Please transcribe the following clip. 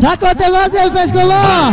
Já contei você, fez com da da